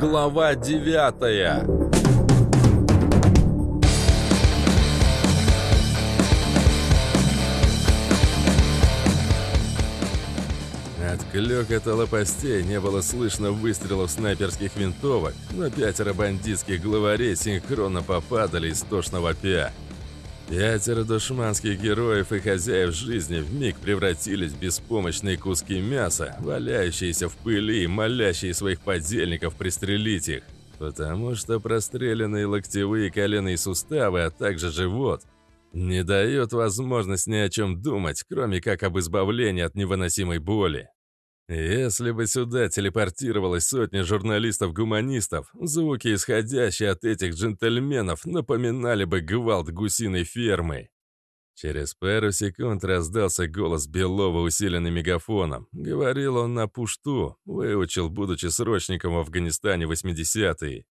Глава девятая От клёкота лопастей не было слышно выстрелов снайперских винтовок, но пятеро бандитских главарей синхронно попадали истошно вопя. Пятеро душманских героев и хозяев жизни вмиг превратились в беспомощные куски мяса, валяющиеся в пыли и молящие своих подельников пристрелить их. Потому что простреленные локтевые коленные суставы, а также живот, не дают возможность ни о чем думать, кроме как об избавлении от невыносимой боли. Если бы сюда телепортировалась сотня журналистов-гуманистов, звуки, исходящие от этих джентльменов, напоминали бы гвалт гусиной фермы. Через пару секунд раздался голос Белова, усиленный мегафоном. Говорил он на пушту, выучил, будучи срочником в Афганистане 80-е.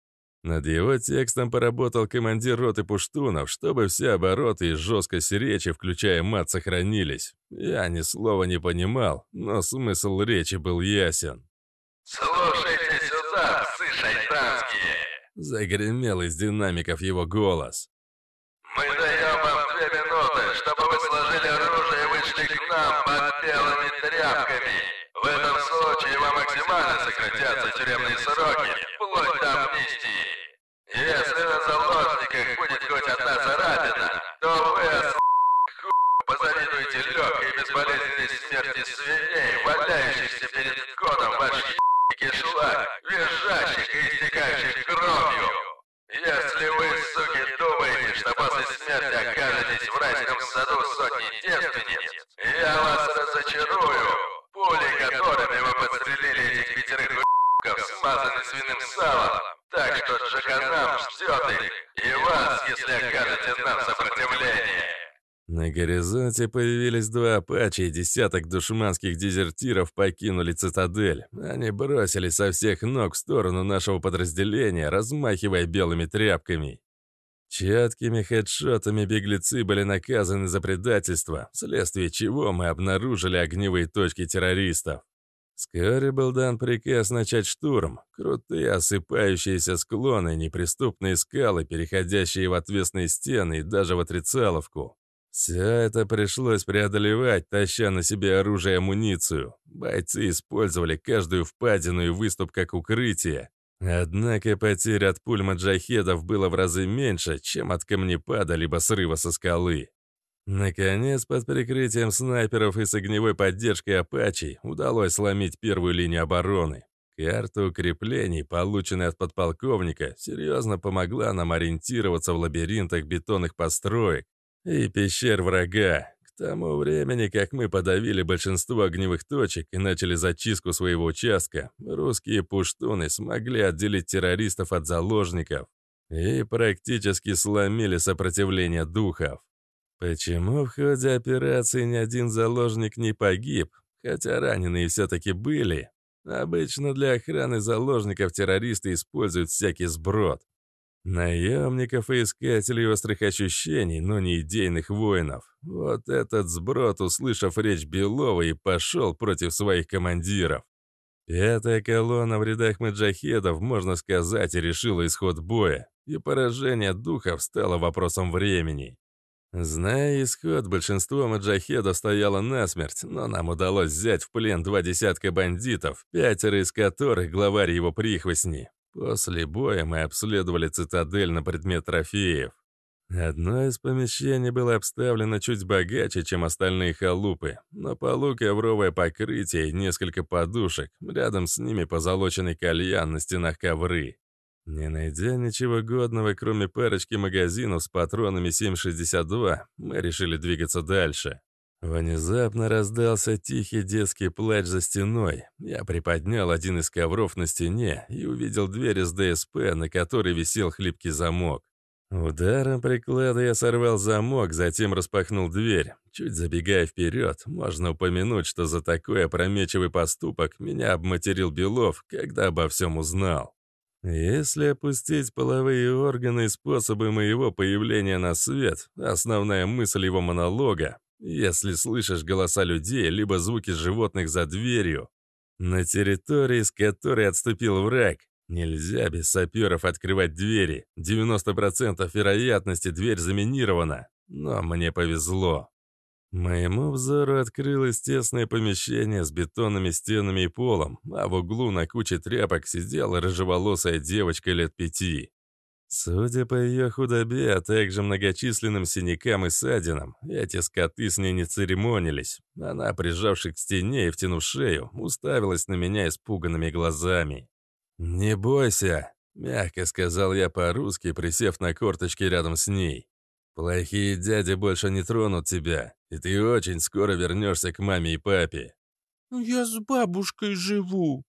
Над его текстом поработал командир роты пуштунов, чтобы все обороты и жесткость речи, включая мат, сохранились. Я ни слова не понимал, но смысл речи был ясен. «Слушайте сюда, псы шайтанские!» Загремел из динамиков его голос. «Мы даем вам две минуты, чтобы вы сложили оружие и вышли к нам под белыми тряпками. В этом случае вам максимально сократятся тюремные сроки, вплоть до амнистии. Если на заложниках будет хоть одна царапина, то вы, ху, позавидуете легкой безболезненной смерти свиней, валяющихся перед входом в ваш кишлак, визжащих и истекающих кровью. Если вы, суки, думаете, что после смерти окажетесь в райском саду сотни девственниц, я вас разочарую. Пули, которыми вы подстрелили этих пятерых у**ков, смазаны свиным салом, так что Джаханам ждет их, и вас, если окажете нам сопротивление. На горизонте появились два апачи, и десяток душманских дезертиров покинули цитадель. Они бросились со всех ног в сторону нашего подразделения, размахивая белыми тряпками. Четкими хедшотами беглецы были наказаны за предательство, вследствие чего мы обнаружили огневые точки террористов. Вскоре был дан приказ начать штурм. Крутые осыпающиеся склоны, неприступные скалы, переходящие в отвесные стены и даже в отрицаловку. Все это пришлось преодолевать, таща на себе оружие и амуницию. Бойцы использовали каждую впадину и выступ как укрытие. Однако потерь от пуль маджахедов было в разы меньше, чем от камнепада либо срыва со скалы. Наконец, под прикрытием снайперов и с огневой поддержкой «Апачей» удалось сломить первую линию обороны. Карта укреплений, полученная от подполковника, серьезно помогла нам ориентироваться в лабиринтах бетонных построек и пещер врага. К тому времени, как мы подавили большинство огневых точек и начали зачистку своего участка, русские пуштуны смогли отделить террористов от заложников и практически сломили сопротивление духов. Почему в ходе операции ни один заложник не погиб, хотя раненые все-таки были? Обычно для охраны заложников террористы используют всякий сброд. Наемников и искателей острых ощущений, но не идейных воинов. Вот этот сброд, услышав речь Белова, и пошел против своих командиров. Пятая колонна в рядах маджахедов, можно сказать, решила исход боя, и поражение духов стало вопросом времени. Зная исход, большинство маджахедов стояло насмерть, но нам удалось взять в плен два десятка бандитов, пятеро из которых главарь его прихвостни. После боя мы обследовали цитадель на предмет трофеев. Одно из помещений было обставлено чуть богаче, чем остальные халупы. На полу ковровое покрытие и несколько подушек, рядом с ними позолоченный кальян, на стенах ковры. Не найдя ничего годного, кроме парочки магазинов с патронами 7,62, мы решили двигаться дальше. Внезапно раздался тихий детский плач за стеной. Я приподнял один из ковров на стене и увидел дверь из ДСП, на которой висел хлипкий замок. Ударом приклада я сорвал замок, затем распахнул дверь. Чуть забегая вперед, можно упомянуть, что за такой опрометчивый поступок меня обматерил Белов, когда обо всем узнал. Если опустить половые органы и способы моего появления на свет, основная мысль его монолога, если слышишь голоса людей, либо звуки животных за дверью, на территории, с которой отступил враг, Нельзя без саперов открывать двери. 90% вероятности дверь заминирована. Но мне повезло. Моему взору открылось тесное помещение с бетонными стенами и полом, а в углу на куче тряпок сидела рыжеволосая девочка лет пяти. Судя по ее худобе, а также многочисленным синякам и ссадинам, эти скоты с ней не церемонились. Она, прижавшись к стене и втянув шею, уставилась на меня испуганными глазами. «Не бойся», — мягко сказал я по-русски, присев на корточки рядом с ней. «Плохие дяди больше не тронут тебя, и ты очень скоро вернешься к маме и папе». «Я с бабушкой живу».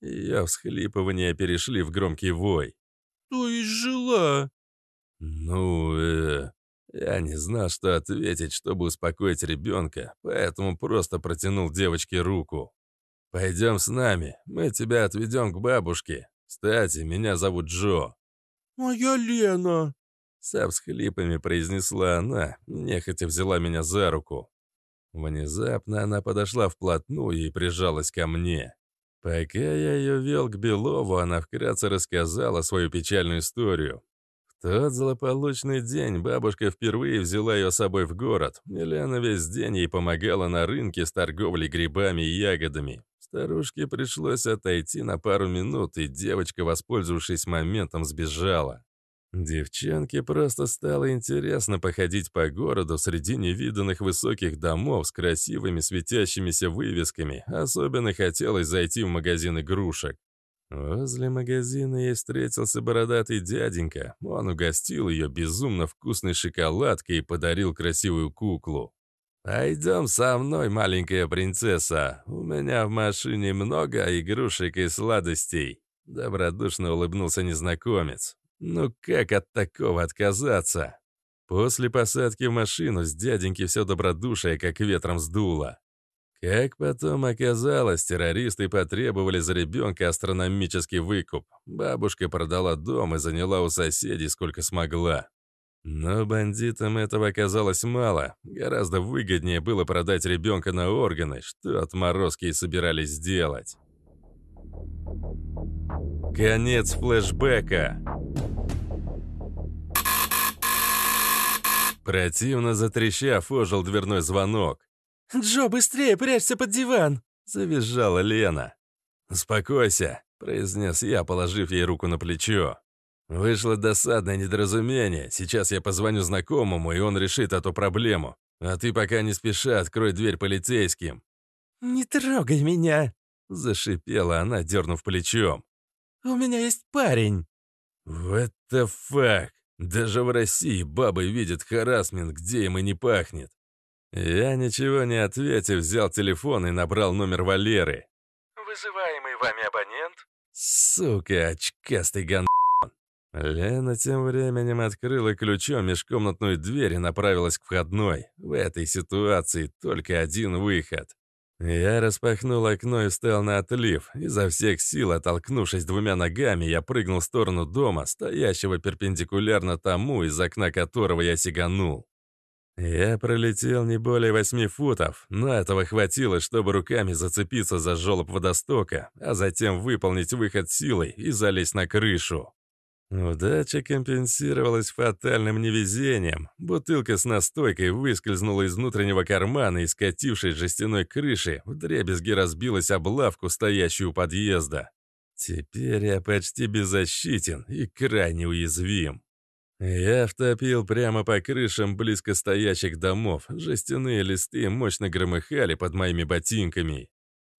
Ее всхлипывания перешли в громкий вой. «То есть жила?» «Ну, э...» Я не знал, что ответить, чтобы успокоить ребенка, поэтому просто протянул девочке руку. «Пойдем с нами, мы тебя отведем к бабушке. Кстати, меня зовут Джо». «А я Лена», со всхлипами произнесла она, нехотя взяла меня за руку. Внезапно она подошла вплотную и прижалась ко мне. Пока я ее вел к Белову, она вкратце рассказала свою печальную историю. В тот злополучный день бабушка впервые взяла ее с собой в город. Елена весь день ей помогала на рынке с торговлей грибами и ягодами. Старушке пришлось отойти на пару минут, и девочка, воспользовавшись моментом, сбежала. Девчонке просто стало интересно походить по городу среди невиданных высоких домов с красивыми светящимися вывесками. Особенно хотелось зайти в магазин игрушек. Возле магазина ей встретился бородатый дяденька. Он угостил ее безумно вкусной шоколадкой и подарил красивую куклу. «Пойдем со мной, маленькая принцесса. У меня в машине много игрушек и сладостей», — добродушно улыбнулся незнакомец. Ну как от такого отказаться? После посадки в машину с дяденьки все добродушие как ветром сдуло. Как потом оказалось, террористы потребовали за ребенка астрономический выкуп. Бабушка продала дом и заняла у соседей сколько смогла. Но бандитам этого оказалось мало. Гораздо выгоднее было продать ребенка на органы, что отморозки и собирались сделать. Конец флешбека. Противно затрещав, ожил дверной звонок. «Джо, быстрее, прячься под диван!» — завизжала Лена. «Успокойся», — произнес я, положив ей руку на плечо. «Вышло досадное недоразумение. Сейчас я позвоню знакомому, и он решит эту проблему. А ты пока не спеши, открой дверь полицейским». «Не трогай меня!» — зашипела она, дернув плечом. «У меня есть парень». «What the fuck?» Даже в России бабы видят харасмент, где им и не пахнет. Я ничего не ответив, взял телефон и набрал номер Валеры. «Вызываемый вами абонент?» Сука, очкастый ган... Лена тем временем открыла ключом межкомнатную дверь и направилась к входной. В этой ситуации только один выход. Я распахнул окно и встал на отлив. Изо всех сил, оттолкнувшись двумя ногами, я прыгнул в сторону дома, стоящего перпендикулярно тому, из окна которого я сиганул. Я пролетел не более восьми футов, но этого хватило, чтобы руками зацепиться за желоб водостока, а затем выполнить выход силой и залезть на крышу. Удача компенсировалась фатальным невезением. Бутылка с настойкой выскользнула из внутреннего кармана и, скатившись жестяной крыши, вдребезги разбилась об лавку, стоящую у подъезда. Теперь я почти беззащитен и крайне уязвим. Я втопил прямо по крышам близко стоящих домов. Жестяные листы мощно громыхали под моими ботинками.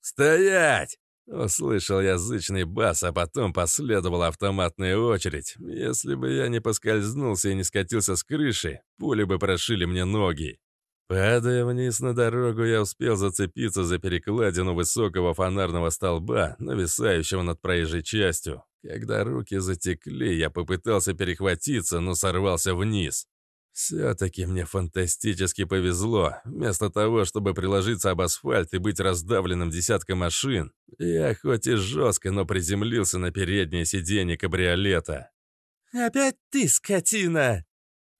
«Стоять!» Услышал язычный бас, а потом последовала автоматная очередь. Если бы я не поскользнулся и не скатился с крыши, пули бы прошили мне ноги. Падая вниз на дорогу, я успел зацепиться за перекладину высокого фонарного столба, нависающего над проезжей частью. Когда руки затекли, я попытался перехватиться, но сорвался вниз. Все-таки мне фантастически повезло. Вместо того, чтобы приложиться об асфальт и быть раздавленным десятком машин, я хоть и жестко, но приземлился на переднее сиденье кабриолета. «Опять ты, скотина!»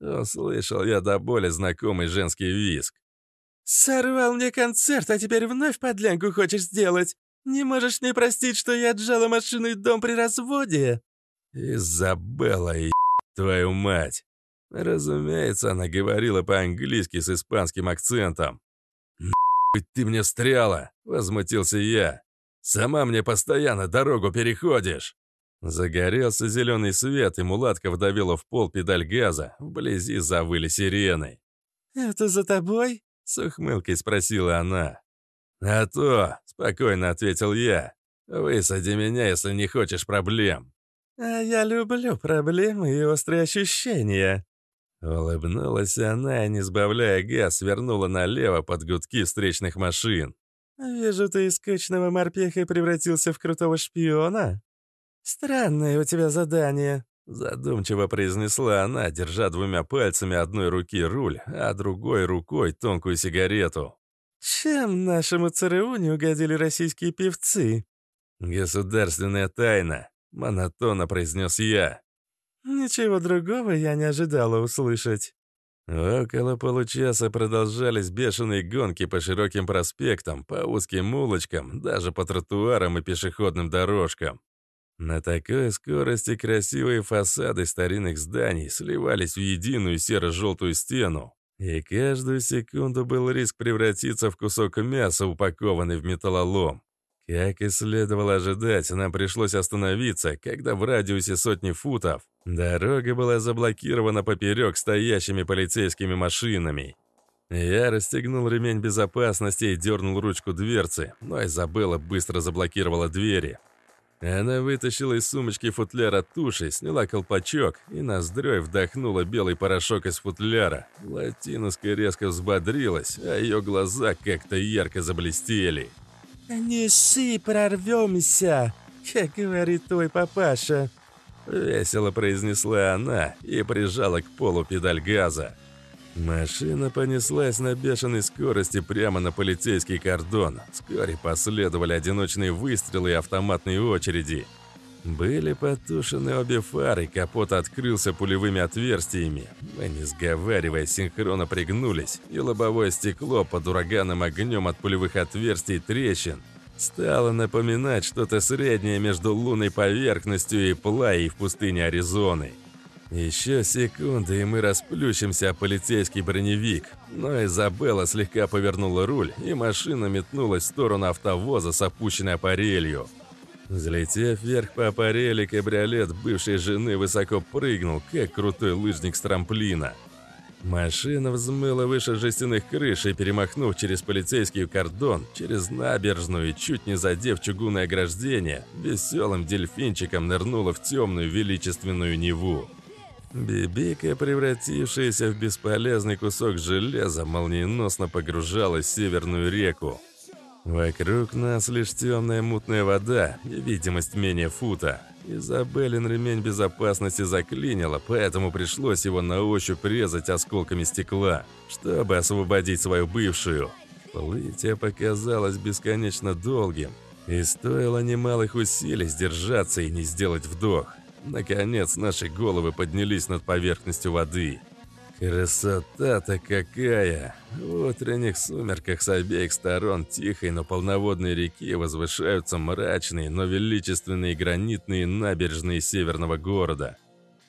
Услышал я до боли знакомый женский визг. «Сорвал мне концерт, а теперь вновь подлянку хочешь сделать? Не можешь мне простить, что я отжала машину и дом при разводе?» «Изабелла, и твою мать!» Разумеется, она говорила по-английски с испанским акцентом. «Нахуй ты мне встряла!» — возмутился я. «Сама мне постоянно дорогу переходишь!» Загорелся зеленый свет, и мулатка вдавила в пол педаль газа. Вблизи завыли сирены. «Это за тобой?» — с ухмылкой спросила она. «А то!» — спокойно ответил я. «Высади меня, если не хочешь проблем». «А я люблю проблемы и острые ощущения». Улыбнулась она не сбавляя газ, свернула налево под гудки встречных машин. «Вижу, ты из скучного морпеха превратился в крутого шпиона. Странное у тебя задание». Задумчиво произнесла она, держа двумя пальцами одной руки руль, а другой рукой тонкую сигарету. «Чем нашему ЦРУ не угодили российские певцы?» «Государственная тайна», — монотонно произнес я. «Ничего другого я не ожидала услышать». Около получаса продолжались бешеные гонки по широким проспектам, по узким улочкам, даже по тротуарам и пешеходным дорожкам. На такой скорости красивые фасады старинных зданий сливались в единую серо-желтую стену, и каждую секунду был риск превратиться в кусок мяса, упакованный в металлолом. Как и следовало ожидать, нам пришлось остановиться, когда в радиусе сотни футов дорога была заблокирована поперек стоящими полицейскими машинами. Я расстегнул ремень безопасности и дернул ручку дверцы, но Изабелла быстро заблокировала двери. Она вытащила из сумочки футляра туши, сняла колпачок и ноздрёй вдохнула белый порошок из футляра. Латиноска резко взбодрилась, а ее глаза как-то ярко заблестели. «Не ссы, прорвемся, как говорит твой папаша», — весело произнесла она и прижала к полу педаль газа. Машина понеслась на бешеной скорости прямо на полицейский кордон. Вскоре последовали одиночные выстрелы и автоматные очереди. Были потушены обе фары, капот открылся пулевыми отверстиями. Мы, не сговариваясь, синхронно пригнулись, и лобовое стекло под ураганным огнем от пулевых отверстий трещин стало напоминать что-то среднее между лунной поверхностью и плаей в пустыне Аризоны. Еще секунды, и мы расплющимся о полицейский броневик. Но Изабелла слегка повернула руль, и машина метнулась в сторону автовоза с опущенной аппарелью. Взлетев вверх по аппарели, кабриолет бывшей жены высоко прыгнул, как крутой лыжник с трамплина. Машина взмыла выше жестяных крыш и, перемахнув через полицейский кордон, через набережную и чуть не задев чугунное ограждение, веселым дельфинчиком нырнула в темную величественную Неву. Бибика, превратившаяся в бесполезный кусок железа, молниеносно погружалась в Северную реку. Вокруг нас лишь темная мутная вода и видимость менее фута. Изабеллин ремень безопасности заклинило, поэтому пришлось его на ощупь резать осколками стекла, чтобы освободить свою бывшую. Плытие показалось бесконечно долгим, и стоило немалых усилий сдержаться и не сделать вдох. Наконец наши головы поднялись над поверхностью воды. Красота-то какая! В утренних сумерках с обеих сторон тихой, но полноводной реки возвышаются мрачные, но величественные гранитные набережные северного города.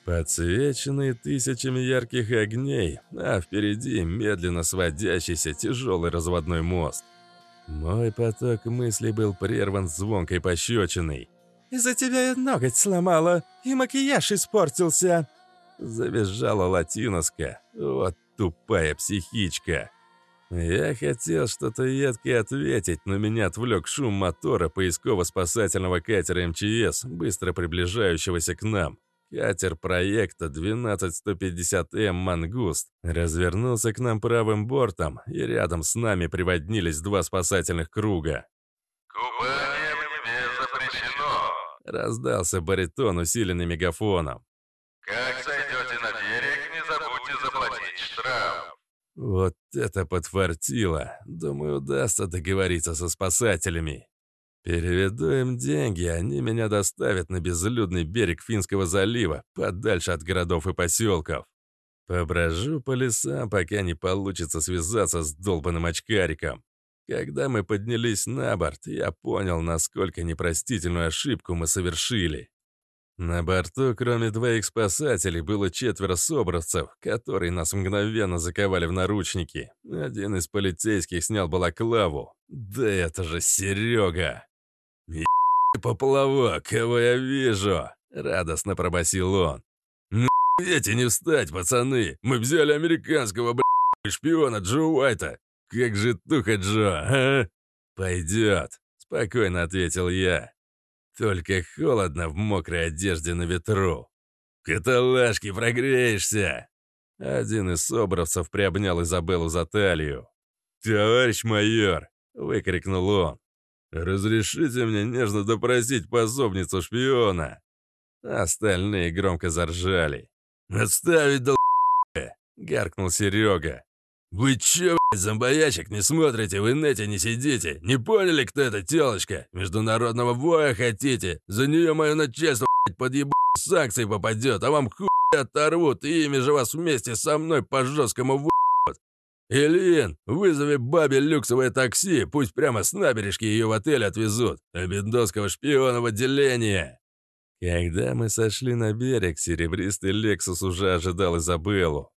Подсвеченные тысячами ярких огней, а впереди медленно сводящийся тяжелый разводной мост. Мой поток мыслей был прерван звонкой пощечиной. Из-за тебя я ноготь сломала, и макияж испортился!» Завизжала латиноска. Вот тупая психичка. Я хотел что-то едкое ответить, но меня отвлек шум мотора поисково-спасательного катера МЧС, быстро приближающегося к нам. Катер проекта 12150М «Мангуст» развернулся к нам правым бортом, и рядом с нами приводнились два спасательных круга. «Купание Неве запрещено!» Раздался баритон, усиленный мегафоном. «Как зайдете на берег, не забудьте заплатить штраф!» Вот это подфартило. Думаю, удастся договориться со спасателями. Переведу им деньги, они меня доставят на безлюдный берег Финского залива, подальше от городов и поселков. Поброжу по лесам, пока не получится связаться с долбанным очкариком. Когда мы поднялись на борт, я понял, насколько непростительную ошибку мы совершили. На борту, кроме двоих спасателей, было четверо собравцев, которые нас мгновенно заковали в наручники. Один из полицейских снял балаклаву. Да это же Серега! поплавок, кого я вижу!» — радостно пробасил он. «Ну, эти не встать, пацаны! Мы взяли американского, бля, шпиона Джо Уайта! Как же туха Джо, а?» «Пойдет», — спокойно ответил я. «Только холодно в мокрой одежде на ветру. Каталажки, прогреешься!» Один из собравцев приобнял Изабеллу за талию. «Товарищ майор!» — выкрикнул он. «Разрешите мне нежно допросить пособницу шпиона!» Остальные громко заржали. «Отставить, дол...» — гаркнул Серега. «Вы че, блядь, зомбоячек, не смотрите, в инете не сидите? Не поняли, кто эта телочка? Международного боя хотите? За нее мое начальство, блядь, под еб... санкции попадет, а вам хуй оторвут, и ими же вас вместе со мной по жесткому в... «Ильин, вызови бабе люксовое такси, пусть прямо с набережки ее в отель отвезут. Обедовского шпиона в отделение!» Когда мы сошли на берег, серебристый «Лексус» уже ожидал Изабеллу.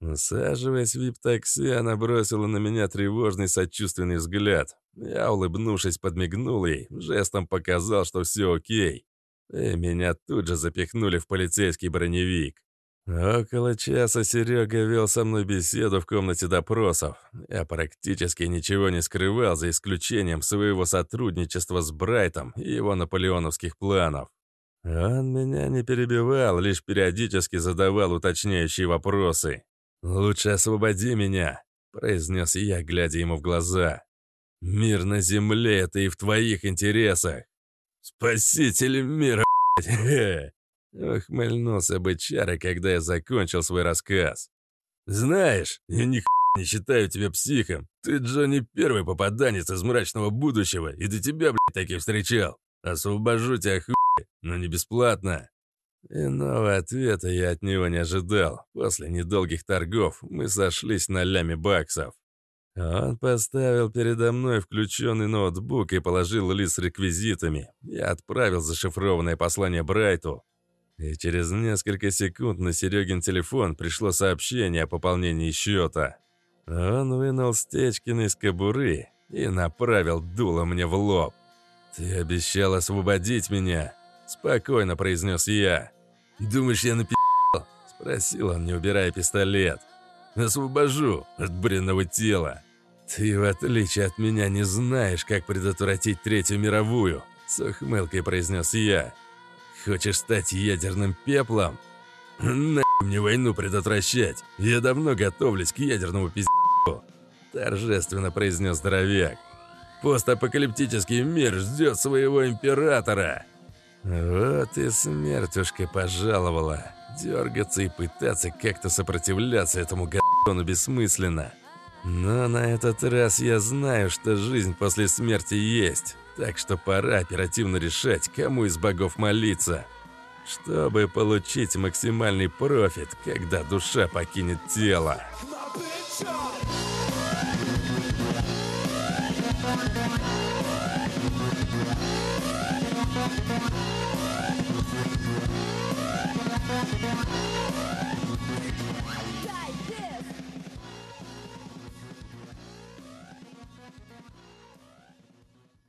Усаживаясь в вип-такси, она бросила на меня тревожный сочувственный взгляд. Я, улыбнувшись, подмигнул ей, жестом показал, что все окей. И меня тут же запихнули в полицейский броневик. Около часа Серега вел со мной беседу в комнате допросов. Я практически ничего не скрывал, за исключением своего сотрудничества с Брайтом и его наполеоновских планов. Он меня не перебивал, лишь периодически задавал уточняющие вопросы. «Лучше освободи меня», — произнес я, глядя ему в глаза. «Мир на земле — это и в твоих интересах. Спаситель мира, блядь!» Ухмыльнулся бычара, когда я закончил свой рассказ. «Знаешь, я ни не считаю тебя психом. Ты, Джонни, первый попаданец из мрачного будущего, и до тебя, блядь, таких встречал. Освобожу тебя, хуй, но не бесплатно». Иного ответа я от него не ожидал. После недолгих торгов мы сошлись на ляме баксов. Он поставил передо мной включенный ноутбук и положил лист с реквизитами. Я отправил зашифрованное послание Брайту, и через несколько секунд на Серегин телефон пришло сообщение о пополнении счета. Он вынул Стечкин из кобуры и направил дуло мне в лоб. «Ты обещал освободить меня», – спокойно произнес я. «Думаешь, я напи***л?» – спросил он, не убирая пистолет. «Освобожу от бренного тела. Ты, в отличие от меня, не знаешь, как предотвратить Третью мировую», – с ухмылкой произнес я. Хочешь стать ядерным пеплом? На мне войну предотвращать. Я давно готовлюсь к ядерному пиздецу. Торжественно произнес здоровяк. Постапокалиптический мир ждет своего императора. Вот и смертушка пожаловала. Дергаться и пытаться как-то сопротивляться этому гадону бессмысленно. Но на этот раз я знаю, что жизнь после смерти есть. Так что пора оперативно решать, кому из богов молиться, чтобы получить максимальный профит, когда душа покинет тело. My